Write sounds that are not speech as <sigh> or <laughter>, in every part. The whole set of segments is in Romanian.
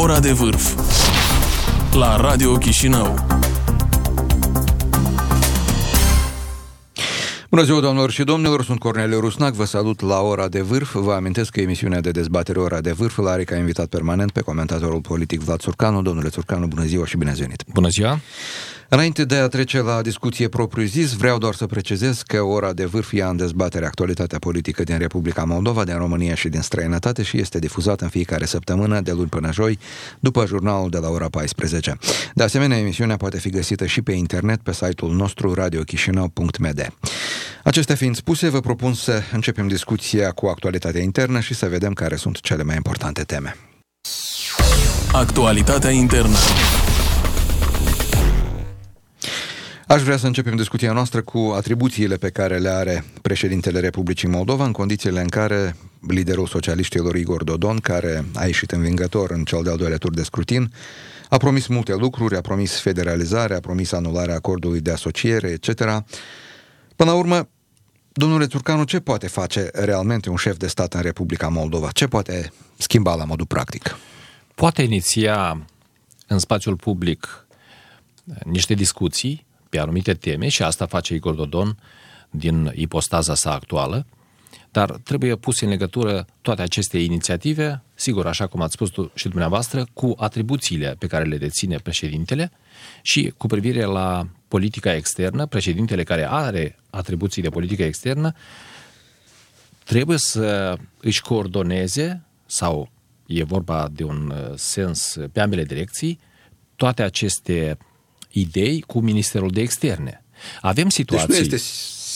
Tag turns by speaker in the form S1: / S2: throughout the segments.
S1: Ora de vârf la Radio Chișinău.
S2: Bună ziua, doamnelor și domnilor, sunt Corneliu Rusnac, vă salut la Ora de Vârf. Vă amintesc că emisiunea de dezbatere Ora de Vârf îl are ca invitat permanent pe comentatorul politic Vlad Țurcanu. Domnule Țurcanu, bună ziua și bine ați venit!
S3: Bună ziua!
S2: Înainte de a trece la discuție propriu-zis, vreau doar să precizez că ora de vârf ia în dezbatere actualitatea politică din Republica Moldova, din România și din străinătate și este difuzată în fiecare săptămână, de luni până joi, după jurnalul de la ora 14. De asemenea, emisiunea poate fi găsită și pe internet pe site-ul nostru radiochișinău.md. Acestea fiind spuse, vă propun să începem discuția cu actualitatea internă și să vedem care sunt cele mai importante teme.
S1: Actualitatea internă.
S2: Aș vrea să începem discuția noastră cu atribuțiile pe care le are președintele Republicii Moldova în condițiile în care liderul socialiștilor Igor Dodon, care a ieșit învingător în cel de-al doilea tur de scrutin, a promis multe lucruri, a promis federalizare, a promis anularea acordului de asociere, etc. Până la urmă, domnule Turcanu, ce poate face realmente un șef de stat în Republica Moldova? Ce poate schimba la modul practic?
S3: Poate iniția în spațiul public niște discuții pe anumite teme și asta face Igor Dodon din ipostaza sa actuală, dar trebuie puse în legătură toate aceste inițiative, sigur, așa cum ați spus și dumneavoastră, cu atribuțiile pe care le deține președintele și cu privire la politica externă, președintele care are atribuții de politică externă, trebuie să își coordoneze sau e vorba de un uh, sens pe ambele direcții, toate aceste idei cu Ministerul de Externe. Avem situații... Deci
S2: nu este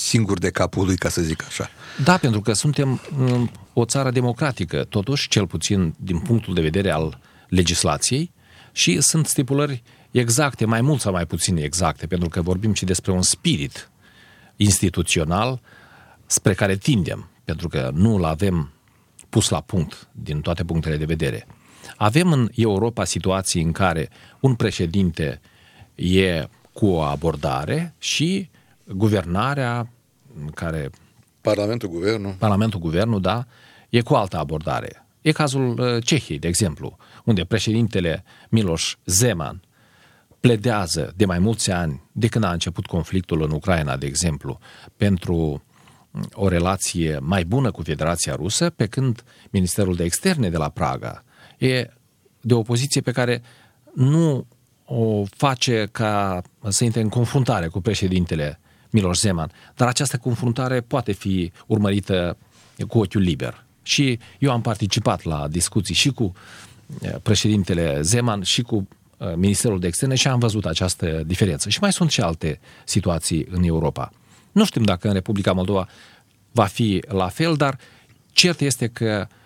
S2: singur de capul lui, ca să zic așa.
S3: Da, pentru că suntem mm, o țară democratică, totuși, cel puțin din punctul de vedere al legislației, și sunt stipulări exacte, mai mult sau mai puțin exacte, pentru că vorbim și despre un spirit instituțional spre care tindem, pentru că nu îl avem pus la punct din toate punctele de vedere. Avem în Europa situații în care un președinte e cu o abordare și guvernarea care...
S2: Parlamentul, guvernul.
S3: Parlamentul, guvernul, da, e cu altă abordare. E cazul uh, Cehiei, de exemplu, unde președintele Miloš Zeman pledează de mai mulți ani, de când a început conflictul în Ucraina, de exemplu, pentru o relație mai bună cu Federația Rusă, pe când Ministerul de Externe de la Praga e de o poziție pe care nu o face ca să intre în confruntare cu președintele Miloš Zeman, dar această confruntare poate fi urmărită cu ochiul liber. Și eu am participat la discuții și cu eh, președintele Zeman și cu eh, Ministerul de Externe și am văzut această diferență. Și mai sunt și alte situații în Europa. Nu știm dacă în Republica Moldova va fi la fel, dar cert este că uh,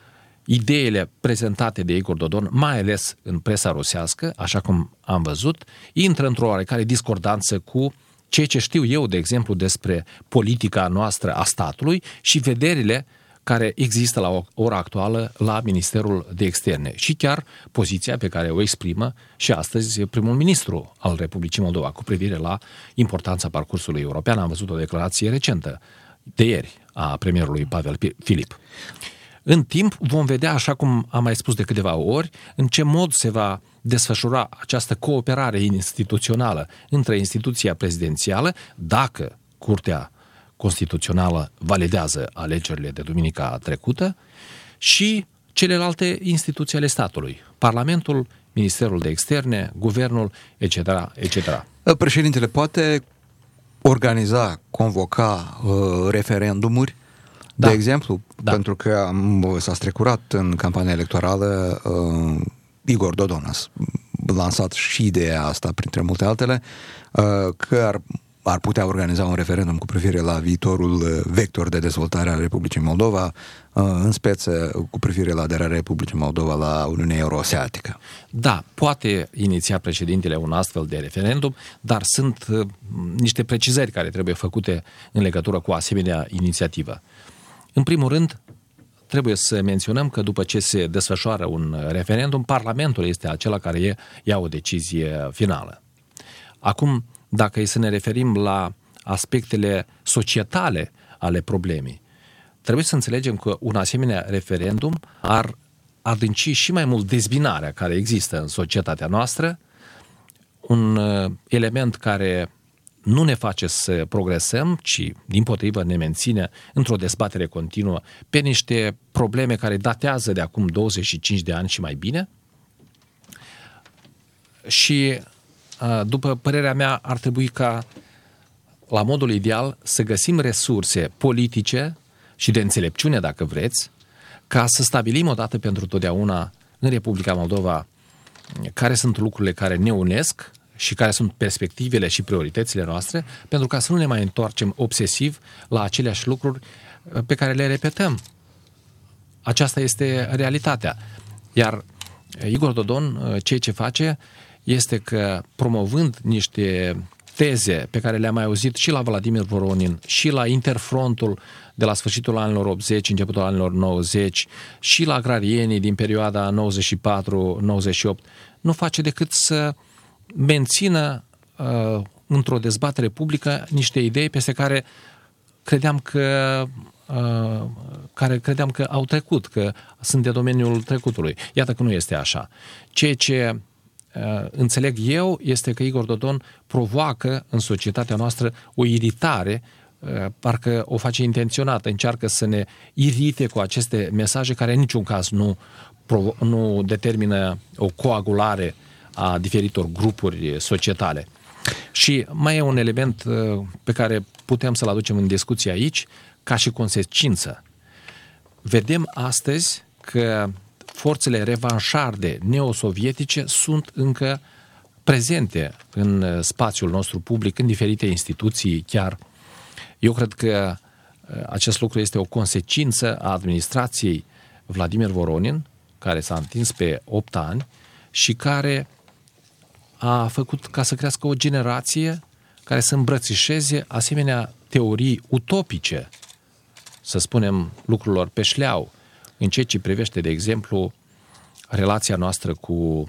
S3: ideile prezentate de Igor Dodon, mai ales în presa rusească, așa cum am văzut, intră într-o oarecare discordanță cu ceea ce știu eu, de exemplu, despre politica noastră a statului și vederile care există la ora actuală la Ministerul de Externe și chiar poziția pe care o exprimă și astăzi primul ministru al Republicii Moldova cu privire la importanța parcursului european. Am văzut o declarație recentă de ieri a premierului Pavel Filip. În timp vom vedea, așa cum am mai spus de câteva ori, în ce mod se va desfășura această cooperare instituțională între instituția prezidențială, dacă Curtea Constituțională validează alegerile de duminica trecută, și celelalte instituții ale statului, Parlamentul, Ministerul de Externe, Guvernul, etc. etc.
S2: Președintele poate organiza, convoca uh, referendumuri da. De exemplu, da. pentru că am, s-a strecurat în campania electorală uh, Igor Dodon a lansat și ideea asta, printre multe altele, uh, că ar, ar putea organiza un referendum cu privire la viitorul uh, vector de dezvoltare al Republicii Moldova, uh, în speță cu privire la aderarea Republicii Moldova la Uniunea Euroasiatică.
S3: Da, poate iniția președintele un astfel de referendum, dar sunt uh, niște precizări care trebuie făcute în legătură cu asemenea inițiativă. În primul rând, trebuie să menționăm că după ce se desfășoară un referendum, Parlamentul este acela care ia o decizie finală. Acum, dacă e să ne referim la aspectele societale ale problemei, trebuie să înțelegem că un asemenea referendum ar adânci și mai mult dezbinarea care există în societatea noastră, un uh, element care nu ne face să progresăm, ci din potrivă ne menține într-o dezbatere continuă pe niște probleme care datează de acum 25 de ani și mai bine. Și după părerea mea ar trebui ca la modul ideal să găsim resurse politice și de înțelepciune, dacă vreți, ca să stabilim odată pentru totdeauna în Republica Moldova care sunt lucrurile care ne unesc și care sunt perspectivele și prioritățile noastre, pentru ca să nu ne mai întoarcem obsesiv la aceleași lucruri uh, pe care le repetăm. Aceasta este realitatea. Iar uh, Igor Dodon, uh, ceea ce face este că promovând niște teze pe care le-am mai auzit și la Vladimir Voronin, și la Interfrontul de la sfârșitul anilor 80, începutul anilor 90, și la agrarienii din perioada 94-98, nu face decât să uh, mențină uh, într-o dezbatere publică niște idei peste care credeam că uh, care credeam că au trecut, că sunt de domeniul trecutului. Iată că nu este așa. Ceea ce uh, înțeleg eu este că Igor Dodon provoacă în societatea noastră o iritare uh, parcă o face intenționat, încearcă să ne irite cu aceste mesaje care în niciun caz nu, nu determină o coagulare a diferitor grupuri societale. Și mai e un element uh, pe care putem să-l aducem în discuție aici, ca și consecință. Vedem astăzi că forțele revanșarde neosovietice sunt încă prezente în uh, spațiul nostru public, în diferite instituții chiar. Eu cred că uh, acest lucru este o consecință a administrației Vladimir Voronin, care s-a întins pe 8 ani și care a făcut ca să crească o generație care să îmbrățișeze asemenea teorii utopice, să spunem lucrurilor pe șleau, în ceea ce privește, de exemplu, relația noastră cu uh,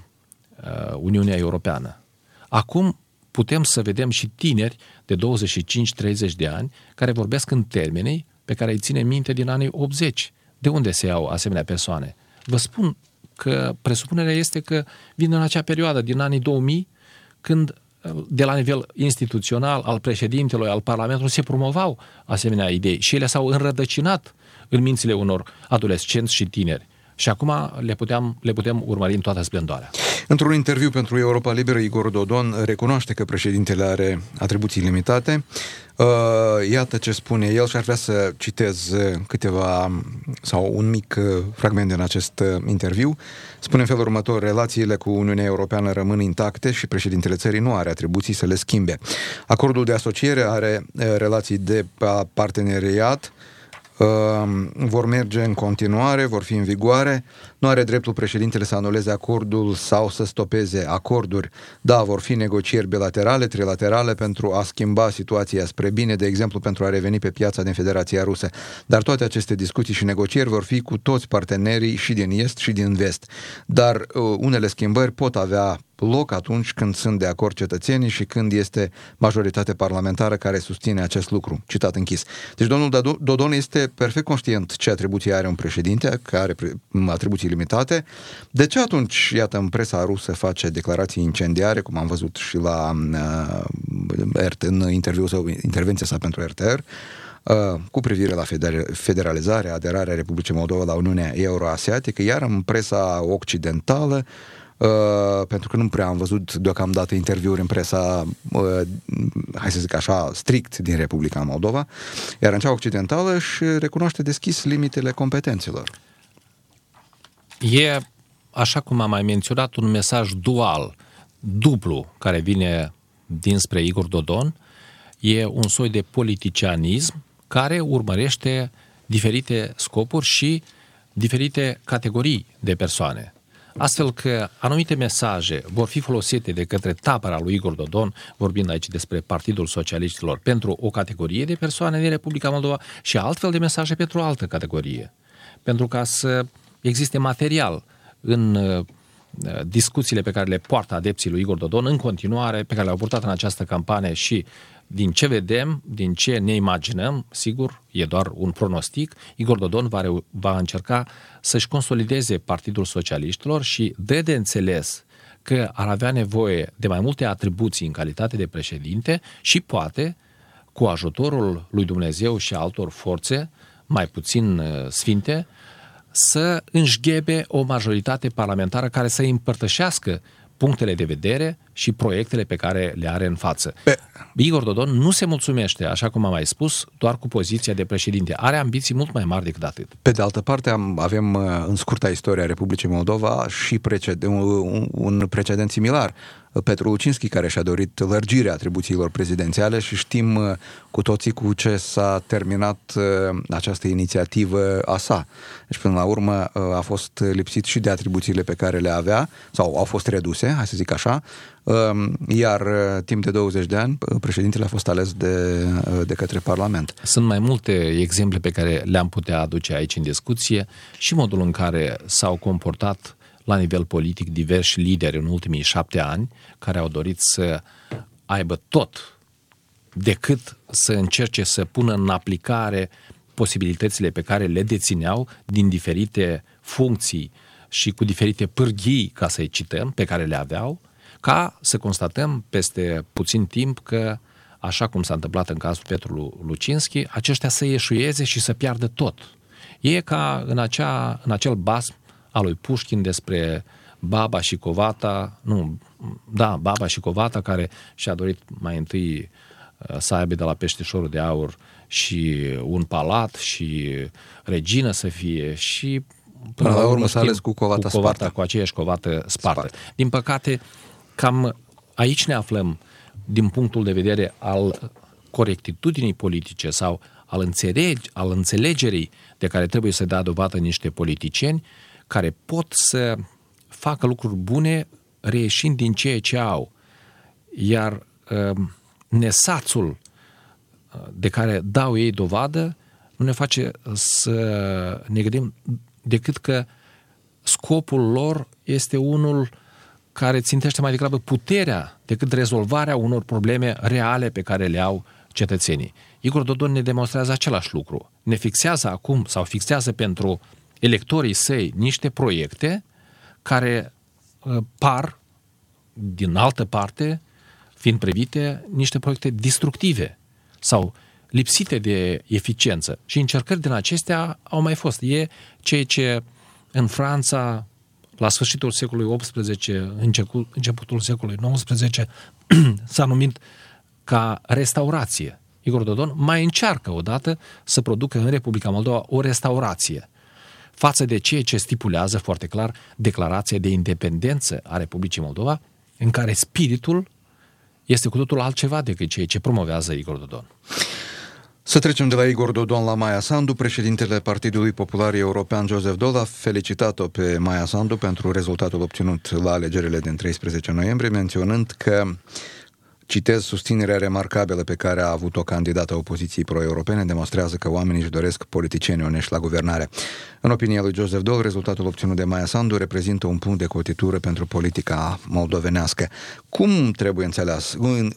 S3: Uniunea Europeană. Acum putem să vedem și tineri de 25-30 de ani care vorbesc în termenii pe care îi ține minte din anii 80. De unde se iau asemenea persoane? Vă spun că presupunerea este că vin în acea perioadă din anii 2000, când de la nivel instituțional, al președintelui, al Parlamentului, se promovau asemenea idei și ele s-au înrădăcinat în mințile unor adolescenți și tineri. Și acum le, puteam, le putem urmări în toată splendoarea.
S2: Într-un interviu pentru Europa Liberă, Igor Dodon recunoaște că președintele are atribuții limitate. Uh, iată ce spune el și ar vrea să citez câteva sau un mic uh, fragment din acest uh, interviu. Spune în felul următor, relațiile cu Uniunea Europeană rămân intacte și președintele țării nu are atribuții să le schimbe. Acordul de asociere are relații de parteneriat Ehm, vor merge în continuare, vor fi în vigoare. Nu are dreptul președintele să anuleze acordul sau să stopeze acorduri. Da, vor fi negocieri bilaterale, trilaterale pentru a schimba situația spre bine, de exemplu pentru a reveni pe piața din Federația Rusă. Dar toate aceste discuții și negocieri vor fi cu toți partenerii și din Est și din Vest. Dar uh, unele schimbări pot avea loc atunci când sunt de acord cetățenii și când este majoritate parlamentară care susține acest lucru. Citat închis. Deci domnul Dodon este perfect conștient ce atribuții are un președinte, care are atribuții limitate. De ce atunci, iată, în presa rusă face declarații incendiare, cum am văzut și la uh, în interviul sau intervenția sa pentru RTR, uh, cu privire la federalizarea, aderarea Republicii Moldova la Uniunea Euroasiatică, iar în presa occidentală Uh, pentru că nu prea am văzut deocamdată interviuri în presa, uh, hai să zic așa, strict din Republica Moldova, iar în cea occidentală își recunoaște deschis limitele competențelor.
S3: E, așa cum am mai menționat, un mesaj dual, dublu, care vine dinspre Igor Dodon, e un soi de politicianism care urmărește diferite scopuri și diferite categorii de persoane astfel că anumite mesaje vor fi folosite de către tabăra lui Igor Dodon, vorbind aici despre Partidul Socialiștilor, pentru o categorie de persoane din Republica Moldova și altfel de mesaje pentru o altă categorie. Pentru ca să existe material în uh, discuțiile pe care le poartă adepții lui Igor Dodon în continuare, pe care le-au purtat în această campanie și din ce vedem, din ce ne imaginăm, sigur, e doar un pronostic, Igor Dodon va, reu- va încerca să-și consolideze Partidul Socialiștilor și dă de înțeles că ar avea nevoie de mai multe atribuții în calitate de președinte și poate, cu ajutorul lui Dumnezeu și altor forțe mai puțin uh, sfinte, să înșghebe o majoritate parlamentară care să împărtășească punctele de vedere și proiectele pe care le are în față.
S2: Pe-
S3: Igor Dodon nu se mulțumește, așa cum am mai spus, doar cu poziția de președinte. Are ambiții mult mai mari decât atât.
S2: Pe de altă parte, am, avem uh, în scurta istoria Republicii Moldova și preced, un, un precedent similar. Petru Lucinski, care și-a dorit lărgirea atribuțiilor prezidențiale și știm uh, cu toții cu ce s-a terminat uh, această inițiativă a sa. Deci, până la urmă, uh, a fost lipsit și de atribuțiile pe care le avea, sau au fost reduse, hai să zic așa, um, iar uh, timp de 20 de ani, uh, președintele a fost ales de, uh, de către Parlament.
S3: Sunt mai multe exemple pe care le-am putea aduce aici în discuție și modul în care s-au comportat la nivel politic diversi lideri în ultimii șapte ani care au dorit să aibă tot decât să încerce să pună în aplicare posibilitățile pe care le dețineau din diferite funcții și cu diferite pârghii, ca să-i cităm, pe care le aveau, ca să constatăm peste puțin timp că, așa cum s-a întâmplat în cazul Petru Lucinski, aceștia să ieșuieze și să piardă tot. E ca în, acea, în acel basm al lui Pușkin despre Baba și Covata, nu, da, Baba și Covata, care și-a dorit mai întâi uh, să aibă de la peștișorul de aur și un palat și regină să fie și
S2: Până la urmă s-a
S3: știm,
S2: ales cu Covata
S3: cu, covata,
S2: Sparta.
S3: cu aceeași covată Sparta.
S2: Sparta.
S3: Din păcate, cam aici ne aflăm din punctul de vedere al corectitudinii politice sau al, înțelegi, al înțelegerii de care trebuie să dea dovadă niște politicieni care pot să facă lucruri bune reieșind din ceea ce au. Iar uh, nesațul uh, de care dau ei dovadă nu ne face să ne gândim decât că scopul lor este unul care țintește mai degrabă puterea decât rezolvarea unor probleme reale pe care le au cetățenii. Igor Dodon ne demonstrează același lucru. Ne fixează acum sau fixează pentru electorii săi niște proiecte care uh, par, din altă parte, fiind privite, niște proiecte destructive sau lipsite de eficiență. Și încercări din acestea au mai fost. E ceea ce în Franța, la sfârșitul secolului XVIII, început, începutul secolului XIX, <clears throat> s-a numit ca restaurație. Igor Dodon mai încearcă odată să producă în Republica Moldova o restaurație față de ceea ce stipulează foarte clar declarația de independență a Republicii Moldova, în care spiritul este cu totul altceva decât ceea ce promovează Igor Dodon.
S2: Să trecem de la Igor Dodon la Maia Sandu. Președintele Partidului Popular European, Joseph Dol, a felicitat-o pe Maia Sandu pentru rezultatul obținut la alegerile din 13 noiembrie, menționând că Citez, susținerea remarcabilă pe care a avut-o candidată opoziției pro-europene demonstrează că oamenii își doresc politicieni onești la guvernare. În opinia lui Joseph Dol, rezultatul obținut de Maia Sandu reprezintă un punct de cotitură pentru politica moldovenească. Cum trebuie înțeles,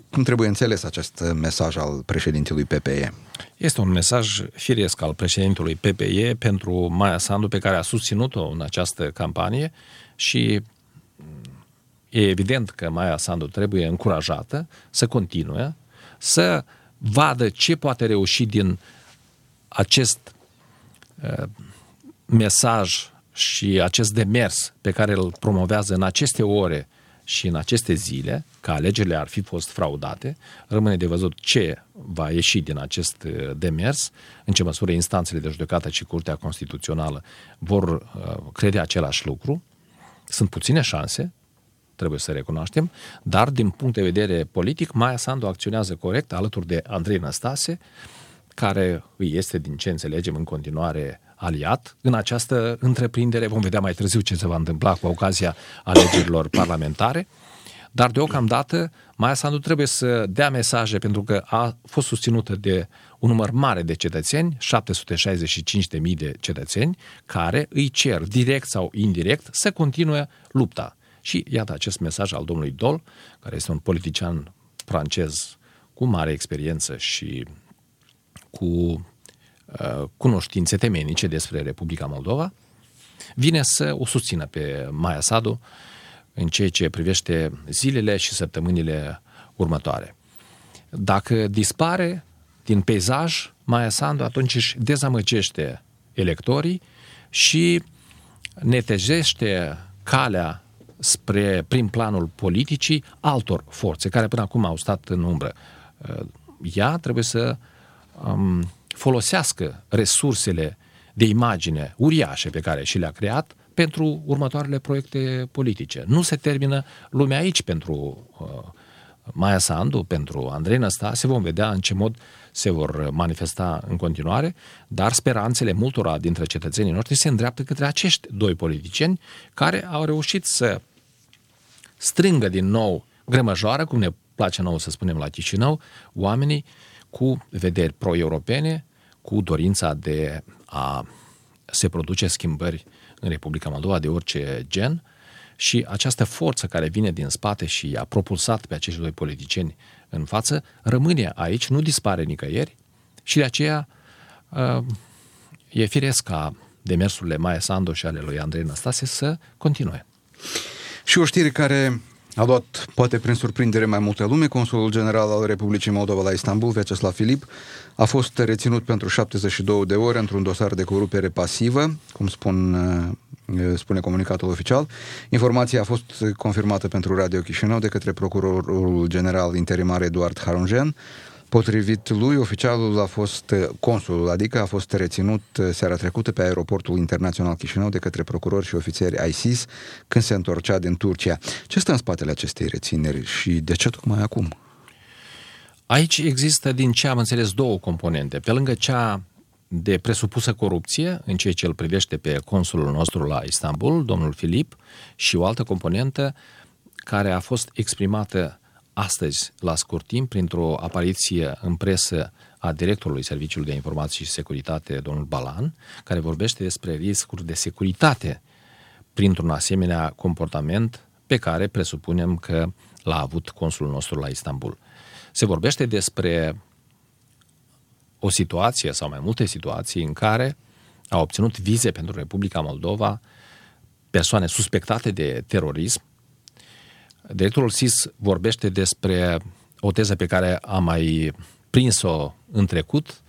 S2: cum trebuie înțeles acest mesaj al președintelui PPE?
S3: Este un mesaj firesc al președintelui PPE pentru Maia Sandu, pe care a susținut-o în această campanie și e evident că Maia Sandu trebuie încurajată să continue, să vadă ce poate reuși din acest uh, mesaj și acest demers pe care îl promovează în aceste ore și în aceste zile, că alegerile ar fi fost fraudate, rămâne de văzut ce va ieși din acest demers, în ce măsură instanțele de judecată și Curtea Constituțională vor uh, crede același lucru. Sunt puține șanse, trebuie să recunoaștem, dar din punct de vedere politic, Maia Sandu acționează corect alături de Andrei Năstase, care îi este, din ce înțelegem, în continuare aliat în această întreprindere. Vom vedea mai târziu ce se va întâmpla cu ocazia alegerilor parlamentare. Dar deocamdată Maia Sandu trebuie să dea mesaje pentru că a fost susținută de un număr mare de cetățeni, 765.000 de cetățeni, care îi cer direct sau indirect să continue lupta. Și iată acest mesaj al domnului Dol, care este un politician francez cu mare experiență și cu uh, cunoștințe temenice despre Republica Moldova, vine să o susțină pe Maia Sadu în ceea ce privește zilele și săptămânile următoare. Dacă dispare din peisaj Maia Sandu, atunci își dezamăgește electorii și netejește calea spre prim planul politicii altor forțe care până acum au stat în umbră. Ea trebuie să um, folosească resursele de imagine uriașe pe care și le-a creat pentru următoarele proiecte politice. Nu se termină lumea aici pentru uh, Maia Sandu, pentru Andrei Năstase, vom vedea în ce mod se vor manifesta în continuare, dar speranțele multora dintre cetățenii noștri se îndreaptă către acești doi politicieni care au reușit să strângă din nou grămăjoară, cum ne place nou să spunem la Chișinău, oamenii cu vederi pro-europene, cu dorința de a se produce schimbări în Republica Moldova de orice gen și această forță care vine din spate și a propulsat pe acești doi politicieni în față rămâne aici, nu dispare nicăieri și de aceea uh, e firesc ca demersurile Maia Sandu și ale lui Andrei Năstase să continue.
S2: Și o știre care a luat, poate prin surprindere, mai multă lume. Consulul general al Republicii Moldova la Istanbul, Vyacheslav Filip, a fost reținut pentru 72 de ore într-un dosar de corupere pasivă, cum spun, uh, spune comunicatul oficial. Informația a fost confirmată pentru Radio Chișinău de către procurorul general interimar Eduard Harunjen. Potrivit lui, oficialul a fost, consulul, adică a fost reținut seara trecută pe aeroportul internațional Chișinău de către procurori și ofițeri ISIS când se întorcea din Turcia. Ce stă în spatele acestei rețineri și de ce tocmai acum?
S3: Aici există, din ce am înțeles, două componente. Pe lângă cea de presupusă corupție, în ceea ce îl privește pe consulul nostru la Istanbul, domnul Filip, și o altă componentă care a fost exprimată astăzi, la scurt timp, printr-o apariție în presă a directorului Serviciului de Informații și Securitate, domnul Balan, care vorbește despre riscuri de securitate printr-un asemenea comportament pe care presupunem că l-a avut consulul nostru la Istanbul. Se vorbește despre o situație sau mai multe situații în care a obținut vize pentru Republica Moldova persoane suspectate de terorism Directorul SIS vorbește despre o teză pe care am mai prins-o în trecut.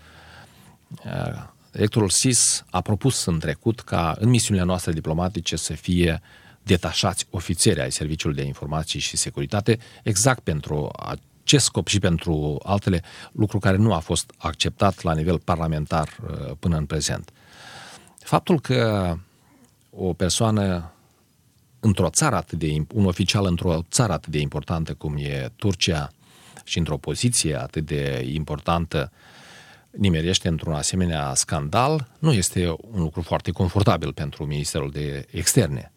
S3: Directorul SIS a propus în trecut ca în misiunile noastre diplomatice să fie detașați ofițeri ai Serviciului de Informații și Securitate exact pentru acest scop și pentru altele, lucru care nu a fost acceptat la nivel parlamentar uh, până în prezent. Faptul că o persoană într-o țară atât de, un oficial într-o țară atât de importantă cum e Turcia și într-o poziție atât de importantă nimerește într-un asemenea scandal, nu este un lucru foarte confortabil pentru Ministerul de Externe.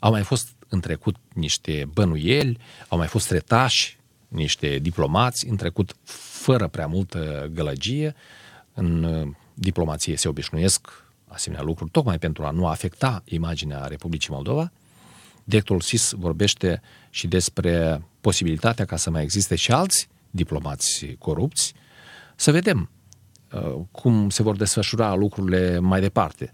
S3: Au mai fost în trecut niște bănuieli, au mai fost retași niște diplomați în trecut fără prea multă gălăgie. În uh, diplomație se obișnuiesc asemenea lucruri, tocmai pentru a nu afecta imaginea Republicii Moldova. Directorul SIS vorbește și despre posibilitatea ca să mai existe și alți diplomați corupți. Să vedem uh, cum se vor desfășura lucrurile mai departe.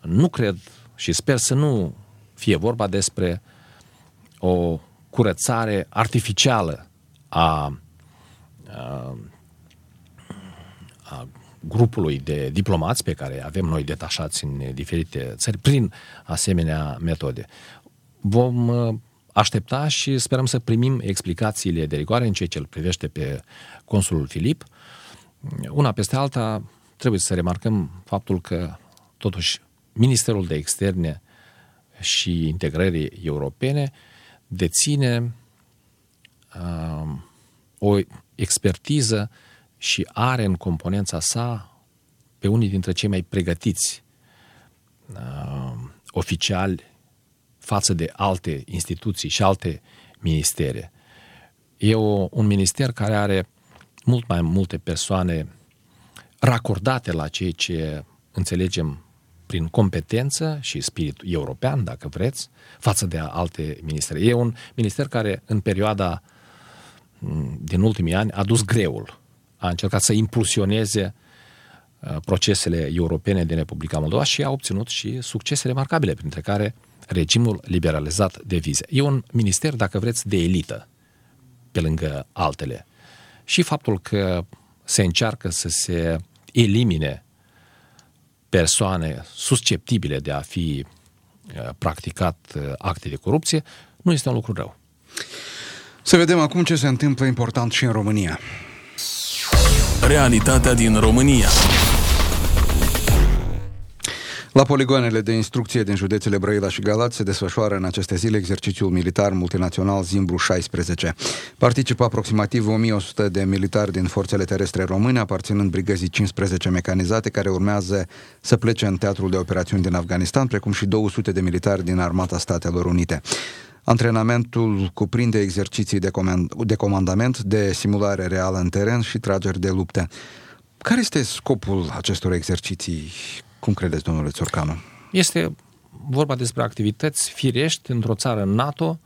S3: Nu cred și sper să nu fie vorba despre o curățare artificială a, a, a grupului de diplomați pe care avem noi detașați în diferite țări prin asemenea metode vom uh, aștepta și sperăm să primim explicațiile de rigoare în ceea ce îl privește pe consulul Filip. Una peste alta, trebuie să remarcăm faptul că, totuși, Ministerul de Externe și Integrării Europene deține uh, o expertiză și are în componența sa pe unii dintre cei mai pregătiți uh, oficiali față de alte instituții și alte ministere. E o, un minister care are mult mai multe persoane racordate la ceea ce înțelegem prin competență și spirit european, dacă vreți, față de alte ministere. E un minister care în perioada din ultimii ani a dus greul. A încercat să impulsioneze uh, procesele europene din Republica Moldova și a obținut și succese remarcabile, printre care regimul liberalizat de vize. E un minister, dacă vreți, de elită, pe lângă altele. Și faptul că se încearcă să se elimine persoane susceptibile de a fi uh, practicat uh, acte de corupție, nu este un lucru rău.
S2: Să vedem acum ce se întâmplă important și în România.
S1: Realitatea din România.
S2: La poligoanele de instrucție din județele Brăila și Galați se desfășoară în aceste zile exercițiul militar multinațional Zimbru 16. Participă aproximativ 1100 de militari din forțele terestre române, aparținând brigăzii 15 mecanizate, care urmează să plece în teatrul de operațiuni din Afganistan, precum și 200 de militari din Armata Statelor Unite. Antrenamentul cuprinde exerciții de, comand- de comandament, de simulare reală în teren și trageri de lupte. Care este scopul acestor exerciții? Cum credeți, domnule Țorcanu?
S3: Este vorba despre activități firești într-o țară NATO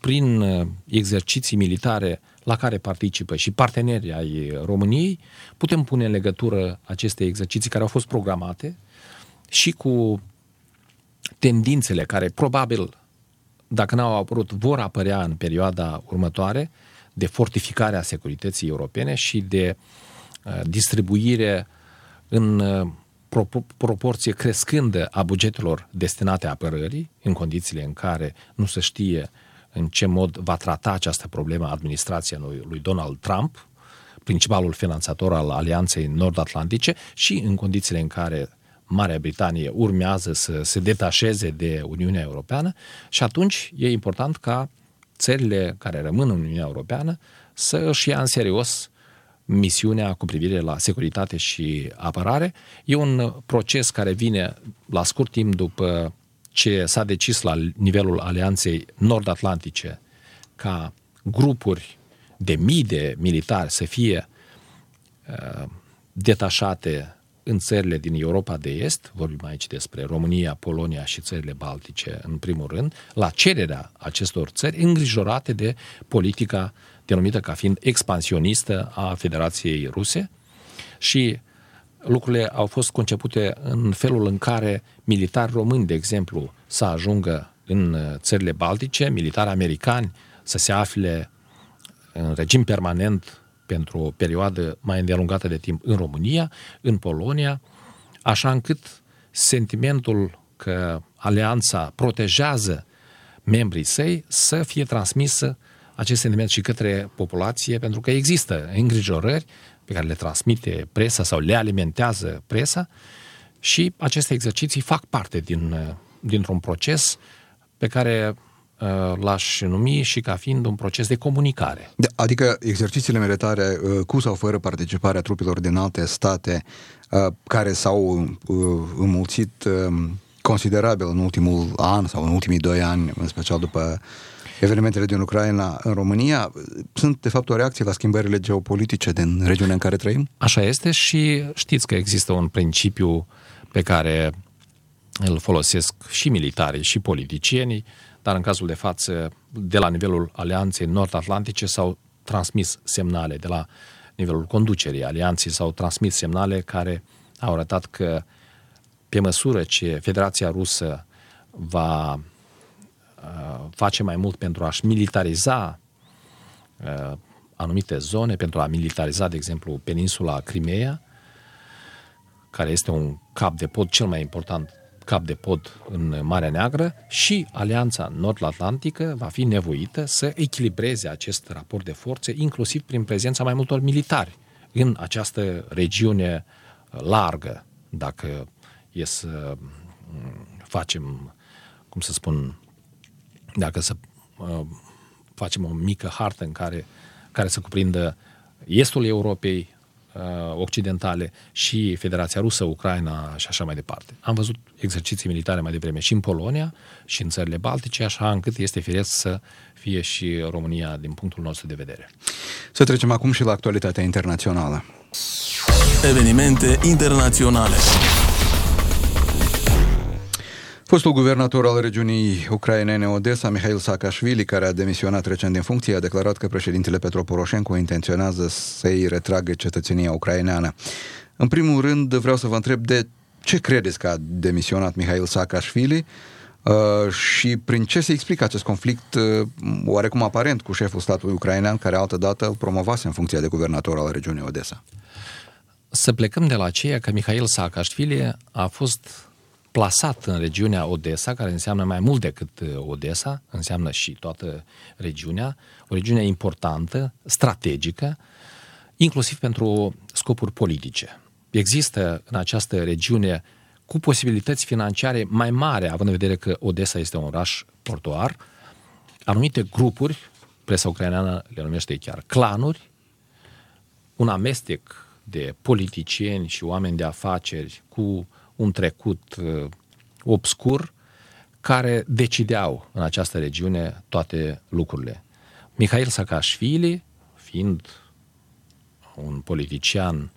S3: prin uh, exerciții militare la care participă și partenerii ai României, putem pune în legătură aceste exerciții care au fost programate și cu tendințele care probabil dacă n-au apărut, vor apărea în perioada următoare de fortificare a securității europene și de uh, distribuire în uh, proporție crescândă a bugetelor destinate apărării, în condițiile în care nu se știe în ce mod va trata această problemă administrația lui, lui Donald Trump, principalul finanțator al Alianței Nord-Atlantice, și în condițiile în care Marea Britanie urmează să se detașeze de Uniunea Europeană și atunci e important ca țările care rămân în Uniunea Europeană să își ia în serios misiunea cu privire la securitate și apărare. E un proces care vine la scurt timp după ce s-a decis la nivelul Alianței Nord-Atlantice ca grupuri de mii de militari să fie uh, detașate în țările din Europa de Est, vorbim aici despre România, Polonia și țările Baltice în primul rând, la cererea acestor țări îngrijorate de politica denumită ca fiind expansionistă a Federației Ruse și lucrurile au fost concepute în felul în care militari români, de exemplu, să ajungă în țările Baltice, militari americani să se afle în regim permanent pentru o perioadă mai îndelungată de timp în România, în Polonia, așa încât sentimentul că alianța protejează membrii săi să fie transmisă acest sentiment și către populație, pentru că există îngrijorări pe care le transmite presa sau le alimentează presa și aceste exerciții fac parte din, dintr-un proces pe care Uh, l-aș numi și ca fiind un proces de comunicare.
S2: De, adică exercițiile militare uh, cu sau fără participarea trupelor din alte state uh, care s-au înmulțit um, considerabil în ultimul an sau în ultimii doi ani, în special după evenimentele din Ucraina în România, sunt de fapt o reacție la schimbările geopolitice din regiunea în care trăim?
S3: Așa este și știți că există un principiu pe care îl folosesc și militarii și politicienii, dar în cazul de față, de la nivelul Alianței Nord-Atlantice s-au transmis semnale de la nivelul conducerii alianței s-au transmis semnale care au arătat că pe măsură ce Federația Rusă va uh, face mai mult pentru a-și militariza uh, anumite zone, pentru a militariza, de exemplu, peninsula Crimea, care este un cap de pod cel mai important cap de pod în Marea Neagră și Alianța Nord-Atlantică va fi nevoită să echilibreze acest raport de forțe, inclusiv prin prezența mai multor militari în această regiune largă, dacă e să mm, facem, cum să spun, dacă să uh, facem o mică hartă în care, care să cuprindă estul Europei, Uh, occidentale și Federația Rusă, Ucraina și așa mai departe. Am văzut exerciții militare mai devreme și în Polonia și în țările Baltice, așa încât este firesc să fie și România din punctul nostru de vedere.
S2: Să trecem acum și la actualitatea internațională.
S1: Evenimente internaționale.
S2: Fostul guvernator al regiunii ucrainene Odessa, Mihail Saakashvili, care a demisionat recent din funcție, a declarat că președintele Petro Poroșenko intenționează să-i retragă cetățenia ucraineană. În primul rând, vreau să vă întreb de ce credeți că a demisionat Mihail Saakashvili uh, și prin ce se explică acest conflict uh, oarecum aparent cu șeful statului ucrainean, care altădată îl promovase în funcția de guvernator al regiunii Odessa?
S3: Să plecăm de la aceea că Mihail Saakashvili a fost plasat în regiunea Odessa, care înseamnă mai mult decât uh, Odessa, înseamnă și toată regiunea, o regiune importantă, strategică, inclusiv pentru scopuri politice. Există în această regiune cu posibilități financiare mai mari, având în vedere că Odessa este un oraș portuar, anumite grupuri, presa ucraineană le numește chiar clanuri, un amestec de politicieni și oameni de afaceri cu un trecut uh, obscur care decideau în această regiune toate lucrurile. Mihail Saakashvili, fiind un politician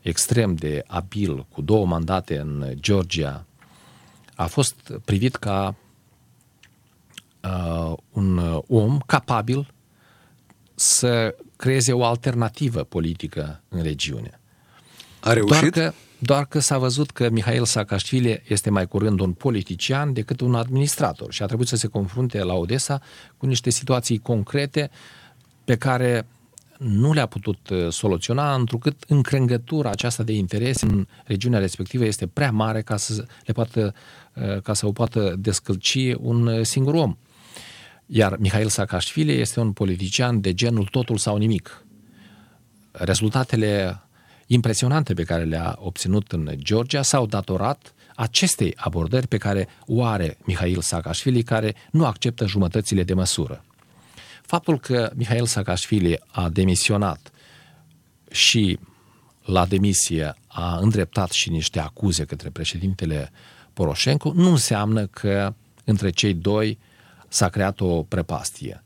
S3: extrem de abil, cu două mandate în Georgia, a fost privit ca uh, un om capabil să creeze o alternativă politică în regiune.
S2: A reușit?
S3: Doar că doar că s-a văzut că Mihail Saakashvili este mai curând un politician decât un administrator și a trebuit să se confrunte la Odessa cu niște situații concrete pe care nu le-a putut uh, soluționa, întrucât încrengătura aceasta de interes în regiunea respectivă este prea mare ca să, le poată, uh, ca să o poată descălci un uh, singur om. Iar Mihail Saakashvili este un politician de genul totul sau nimic. Rezultatele impresionante pe care le-a obținut în Georgia s-au datorat acestei abordări pe care o are Mihail Saakashvili, care nu acceptă jumătățile de măsură. Faptul că Mihail Saakashvili a demisionat și la demisie a îndreptat și niște acuze către președintele Poroșenko, nu înseamnă că între cei doi s-a creat o prepastie.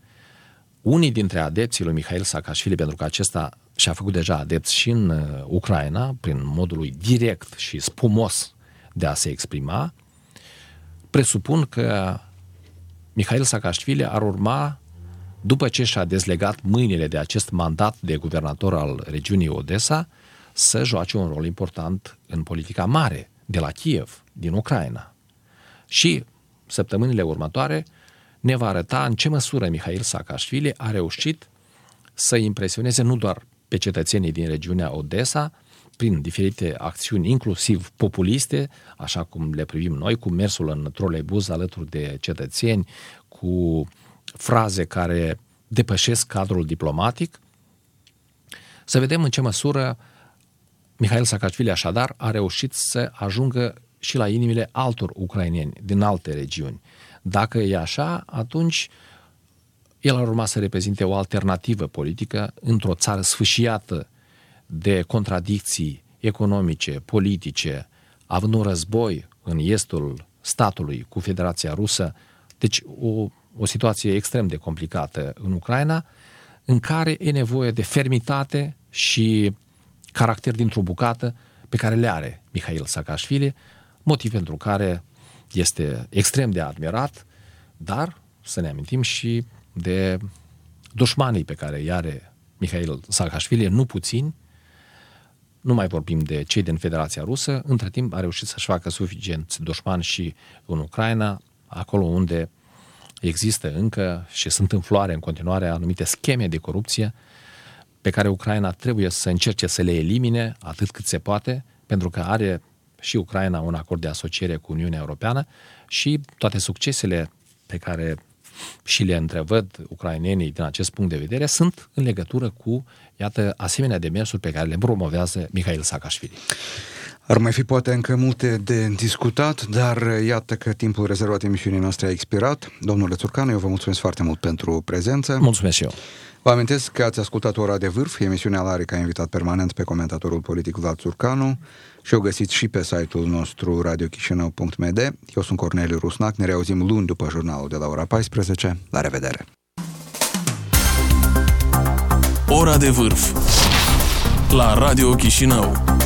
S3: Unii dintre adepții lui Mihail Saakashvili, pentru că acesta și-a făcut deja adepți și în uh, Ucraina, prin modul lui direct și spumos de a se exprima, presupun că Mihail Saakashvili ar urma, după ce și-a dezlegat mâinile de acest mandat de guvernator al regiunii Odessa, să joace un rol important în politica mare de la Kiev, din Ucraina. Și săptămânile următoare ne va arăta în ce măsură Mihail Saakashvili a reușit să impresioneze nu doar pe cetățenii din regiunea Odessa prin diferite acțiuni, inclusiv populiste, așa cum le privim noi, cu mersul în troleibuz alături de cetățeni, cu fraze care depășesc cadrul diplomatic, să vedem în ce măsură Mihail Saakashvili așadar a reușit să ajungă și la inimile altor ucraineni din alte regiuni. Dacă e așa, atunci uh, el ar urma să reprezinte o alternativă politică într-o țară sfâșiată de contradicții economice, politice, având un război în estul statului cu Federația Rusă, deci o, o situație extrem de complicată în Ucraina, în care e nevoie de fermitate și caracter dintr-o bucată pe care le are Mihail Saakashvili, motiv pentru care este extrem de admirat, dar să ne amintim și de dușmanii pe care îi are Mihail Saakashvili, nu puțini, nu mai vorbim de cei din Federația Rusă, între timp a reușit să-și facă suficient dușmani și în Ucraina, acolo unde există încă și sunt în floare în continuare anumite scheme de corupție pe care Ucraina trebuie să încerce să le elimine atât cât se poate, pentru că are și Ucraina un acord de asociere cu Uniunea Europeană și toate succesele pe care și le întrevăd ucrainenii din acest punct de vedere, sunt în legătură cu, iată, asemenea demersuri pe care le promovează Mihail Saakashvili.
S2: Ar mai fi poate încă multe de discutat, dar iată că timpul rezervat emisiunii noastre a expirat. Domnule Țurcanu, eu vă mulțumesc foarte mult pentru prezență.
S3: Mulțumesc și eu.
S2: Vă amintesc că ați ascultat Ora de Vârf, emisiunea la are ca invitat permanent pe comentatorul politic Vlad Țurcanu și o găsiți și pe site-ul nostru radiochișinău.md. Eu sunt Corneliu Rusnac, ne reauzim luni după jurnalul de la ora 14. La revedere!
S1: Ora de Vârf la Radio Chișinău